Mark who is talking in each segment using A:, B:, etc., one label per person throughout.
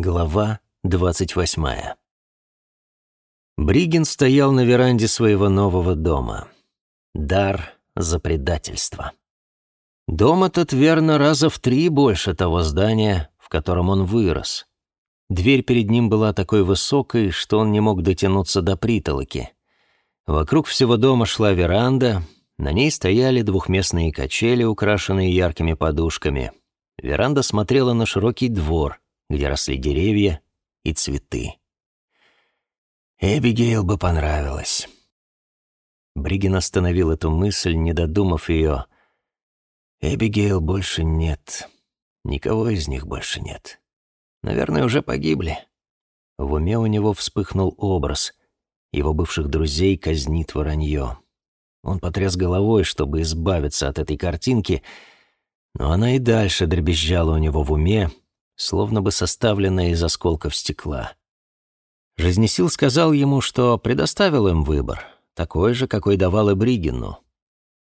A: Глава двадцать восьмая. Бригин стоял на веранде своего нового дома. Дар за предательство. Дом этот, верно, раза в три больше того здания, в котором он вырос. Дверь перед ним была такой высокой, что он не мог дотянуться до притолоки. Вокруг всего дома шла веранда, на ней стояли двухместные качели, украшенные яркими подушками. Веранда смотрела на широкий двор — где росли деревья и цветы. Эбигейл бы понравилось. Бригин остановил эту мысль, не додумав ее. Эбигейл больше нет. Никого из них больше нет. Наверное, уже погибли. В уме у него вспыхнул образ. Его бывших друзей казнит воронье. Он потряс головой, чтобы избавиться от этой картинки, но она и дальше дребезжала у него в уме, словно бы составленная из осколков стекла. Жизнесил сказал ему, что предоставил им выбор, такой же, какой давал и Бригину.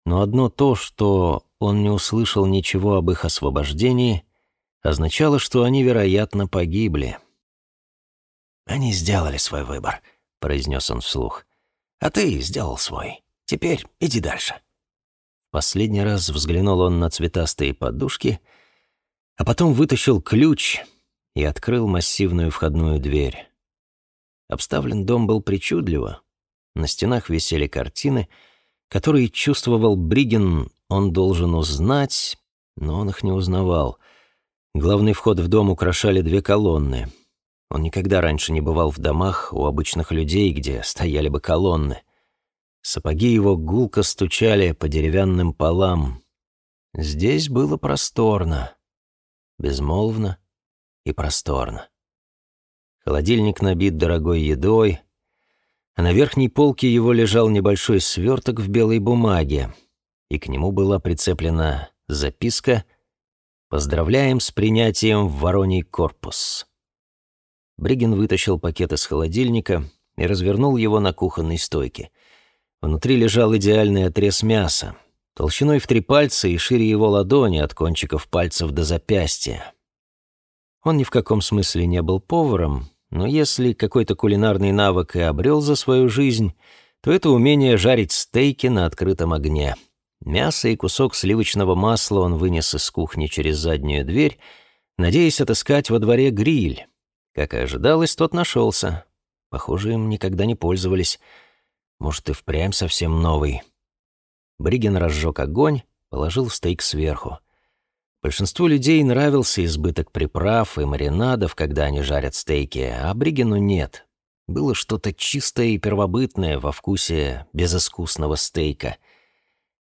A: Но одно то, что он не услышал ничего об их освобождении, означало, что они, вероятно, погибли. «Они сделали свой выбор», — произнес он вслух. «А ты сделал свой. Теперь иди дальше». Последний раз взглянул он на цветастые подушки — а потом вытащил ключ и открыл массивную входную дверь. Обставлен дом был причудливо. На стенах висели картины, которые чувствовал Бригин, он должен узнать, но он их не узнавал. Главный вход в дом украшали две колонны. Он никогда раньше не бывал в домах у обычных людей, где стояли бы колонны. Сапоги его гулко стучали по деревянным полам. Здесь было просторно безмолвно и просторно. Холодильник набит дорогой едой, а на верхней полке его лежал небольшой сверток в белой бумаге, и к нему была прицеплена записка «Поздравляем с принятием в Вороний корпус». Бригин вытащил пакет из холодильника и развернул его на кухонной стойке. Внутри лежал идеальный отрез мяса, толщиной в три пальца и шире его ладони от кончиков пальцев до запястья. Он ни в каком смысле не был поваром, но если какой-то кулинарный навык и обрел за свою жизнь, то это умение жарить стейки на открытом огне. Мясо и кусок сливочного масла он вынес из кухни через заднюю дверь, надеясь отыскать во дворе гриль. Как и ожидалось, тот нашелся. Похоже, им никогда не пользовались. Может, и впрямь совсем новый. Бриген разжег огонь, положил стейк сверху. Большинству людей нравился избыток приправ и маринадов, когда они жарят стейки, а Бригену нет. Было что-то чистое и первобытное во вкусе безыскусного стейка.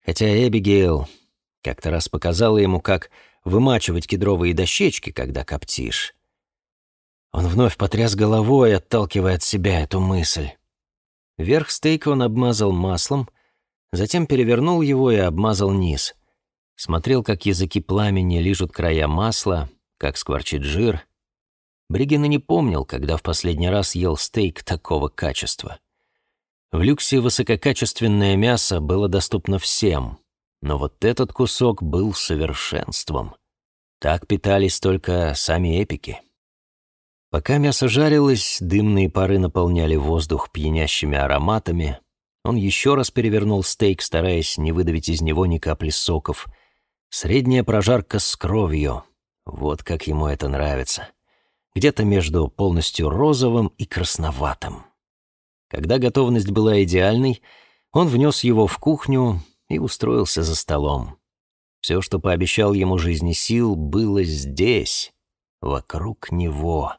A: Хотя Эбигейл как-то раз показала ему, как вымачивать кедровые дощечки, когда коптишь. Он вновь потряс головой, отталкивая от себя эту мысль. Верх стейка он обмазал маслом — Затем перевернул его и обмазал низ. Смотрел, как языки пламени лижут края масла, как скворчит жир. Бригин и не помнил, когда в последний раз ел стейк такого качества. В люксе высококачественное мясо было доступно всем, но вот этот кусок был совершенством. Так питались только сами эпики. Пока мясо жарилось, дымные пары наполняли воздух пьянящими ароматами, он еще раз перевернул стейк, стараясь не выдавить из него ни капли соков. Средняя прожарка с кровью. Вот как ему это нравится. Где-то между полностью розовым и красноватым. Когда готовность была идеальной, он внес его в кухню и устроился за столом. Все, что пообещал ему жизни сил, было здесь, вокруг него.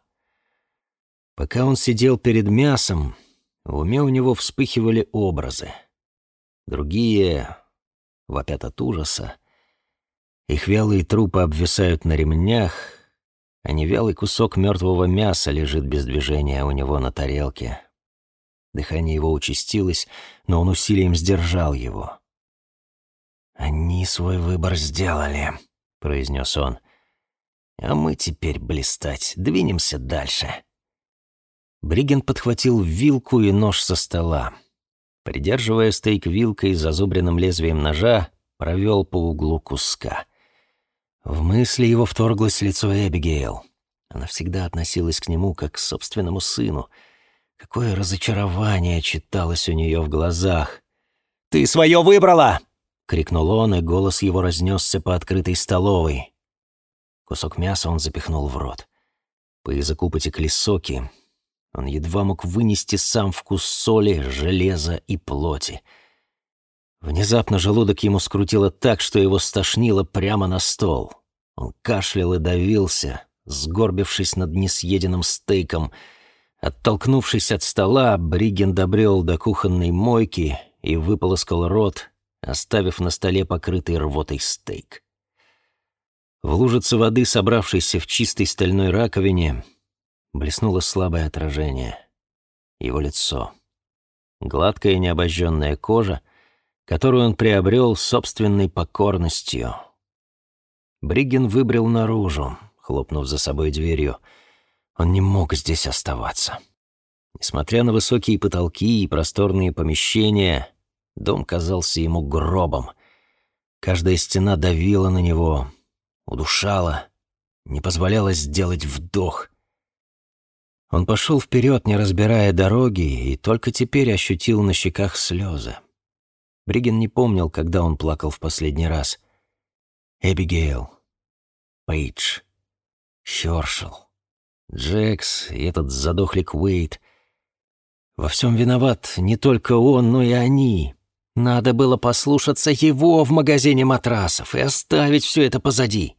A: Пока он сидел перед мясом, в уме у него вспыхивали образы. Другие вопят от ужаса. Их вялые трупы обвисают на ремнях, а невялый кусок мертвого мяса лежит без движения у него на тарелке. Дыхание его участилось, но он усилием сдержал его. «Они свой выбор сделали», — произнес он. «А мы теперь блистать. Двинемся дальше». Бриген подхватил вилку и нож со стола. Придерживая стейк вилкой с зазубренным лезвием ножа, провел по углу куска. В мысли его вторглось лицо Эбигейл. Она всегда относилась к нему как к собственному сыну. Какое разочарование читалось у нее в глазах. «Ты свое выбрала!» — крикнул он, и голос его разнесся по открытой столовой. Кусок мяса он запихнул в рот. По языку потекли соки. Он едва мог вынести сам вкус соли, железа и плоти. Внезапно желудок ему скрутило так, что его стошнило прямо на стол. Он кашлял и давился, сгорбившись над несъеденным стейком. Оттолкнувшись от стола, Бриген добрел до кухонной мойки и выполоскал рот, оставив на столе покрытый рвотой стейк. В лужице воды, собравшейся в чистой стальной раковине, блеснуло слабое отражение. Его лицо. Гладкая необожженная кожа, которую он приобрел собственной покорностью. Бригген выбрел наружу, хлопнув за собой дверью. Он не мог здесь оставаться. Несмотря на высокие потолки и просторные помещения, дом казался ему гробом. Каждая стена давила на него, удушала, не позволяла сделать вдох. Он пошел вперед, не разбирая дороги, и только теперь ощутил на щеках слезы. Бриген не помнил, когда он плакал в последний раз. Эбигейл, Пейдж, Хёршел, Джекс и этот задохлик Уэйт. Во всем виноват не только он, но и они. Надо было послушаться его в магазине матрасов и оставить все это позади.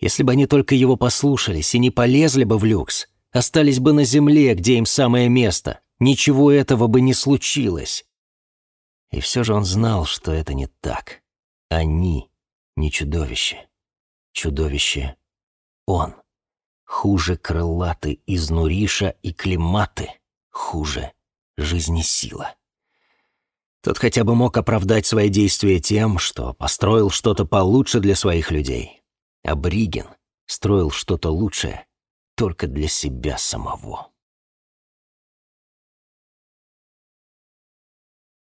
A: Если бы они только его послушались и не полезли бы в люкс, остались бы на земле, где им самое место, ничего этого бы не случилось. И все же он знал, что это не так. Они не чудовище. Чудовище — он. Хуже крылаты из Нуриша и Климаты. Хуже жизни сила. Тот хотя бы мог оправдать свои действия тем, что построил что-то получше для своих людей. А Бриген строил что-то лучшее только для себя самого.